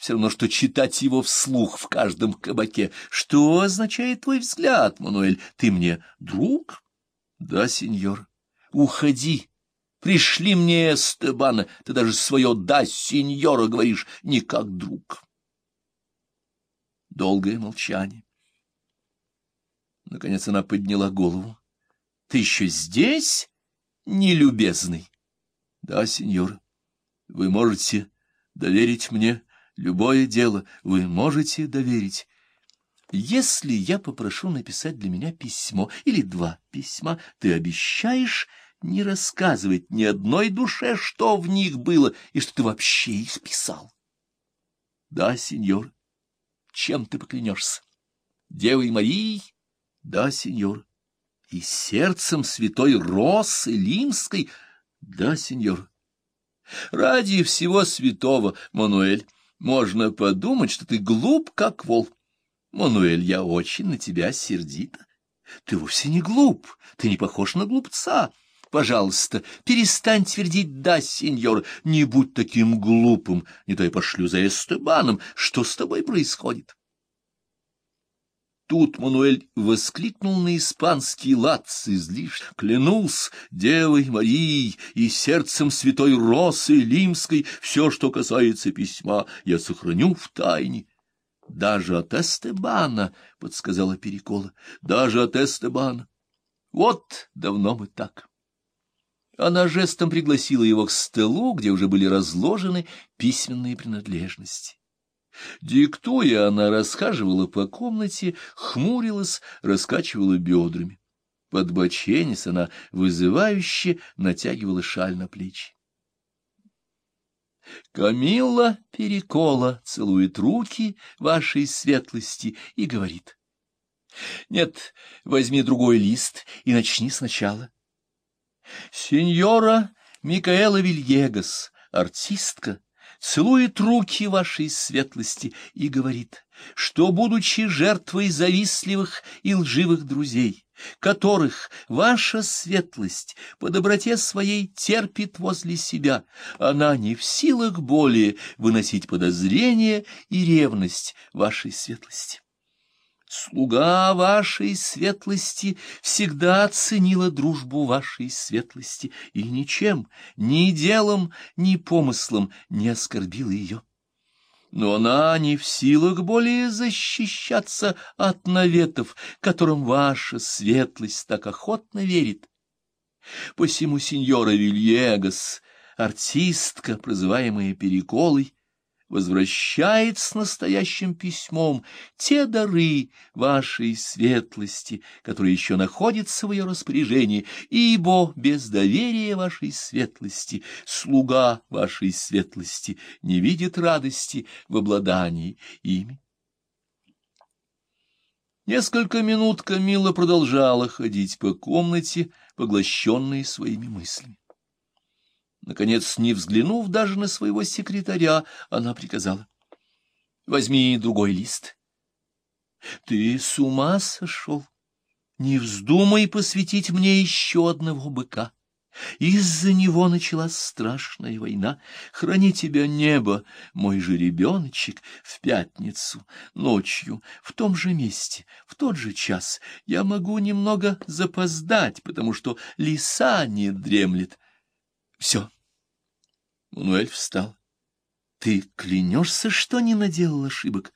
все равно, что читать его вслух в каждом кабаке. Что означает твой взгляд, Мануэль? Ты мне друг? Да, сеньор. Уходи. Пришли мне Эстебана. Ты даже свое «да, сеньора» говоришь не как друг. Долгое молчание. Наконец она подняла голову. — Ты еще здесь, нелюбезный? — Да, сеньор. Вы можете доверить мне любое дело. Вы можете доверить. Если я попрошу написать для меня письмо или два письма, ты обещаешь не рассказывать ни одной душе, что в них было, и что ты вообще их писал? — Да, сеньор. Чем ты поклянешься? Девой Марией? Да, сеньор. И сердцем святой Росы Лимской? Да, сеньор. Ради всего святого, Мануэль, можно подумать, что ты глуп, как вол. Мануэль, я очень на тебя сердита. Ты вовсе не глуп, ты не похож на глупца. Пожалуйста, перестань твердить «да, сеньор», не будь таким глупым, не то я пошлю за Эстебаном. Что с тобой происходит? Тут Мануэль воскликнул на испанский лад с излишь, клянусь Девой Марией и сердцем святой Росы Лимской, все, что касается письма, я сохраню в тайне. Даже от Эстебана, — подсказала Перекола, — даже от Эстебана. Вот давно мы так. Она жестом пригласила его к столу, где уже были разложены письменные принадлежности. Диктуя, она расхаживала по комнате, хмурилась, раскачивала бедрами. Подбоченясь, она вызывающе натягивала шаль на плечи. Камилла Перекола целует руки вашей светлости и говорит. Нет, возьми другой лист и начни сначала. Сеньора Микаэла Вильегас, артистка, целует руки вашей светлости и говорит, что, будучи жертвой завистливых и лживых друзей, которых ваша светлость по доброте своей терпит возле себя, она не в силах более выносить подозрения и ревность вашей светлости. Слуга вашей светлости всегда ценила дружбу вашей светлости и ничем, ни делом, ни помыслом не оскорбила ее. Но она не в силах более защищаться от наветов, которым ваша светлость так охотно верит. Посему сеньора Вильегас, артистка, прозываемая Переколой, возвращает с настоящим письмом те дары вашей светлости, которые еще находятся в ее распоряжении, ибо без доверия вашей светлости слуга вашей светлости не видит радости в обладании ими. Несколько минут Камила продолжала ходить по комнате, поглощенной своими мыслями. Наконец, не взглянув даже на своего секретаря, она приказала. — Возьми другой лист. — Ты с ума сошел? Не вздумай посвятить мне еще одного быка. Из-за него началась страшная война. Храни тебя небо, мой же ребеночек, в пятницу, ночью, в том же месте, в тот же час. Я могу немного запоздать, потому что лиса не дремлет. Все. Мануэль встал. Ты клянешься, что не наделал ошибок?